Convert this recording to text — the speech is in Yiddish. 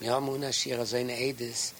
Wir haben una Schirr, so eine Eides,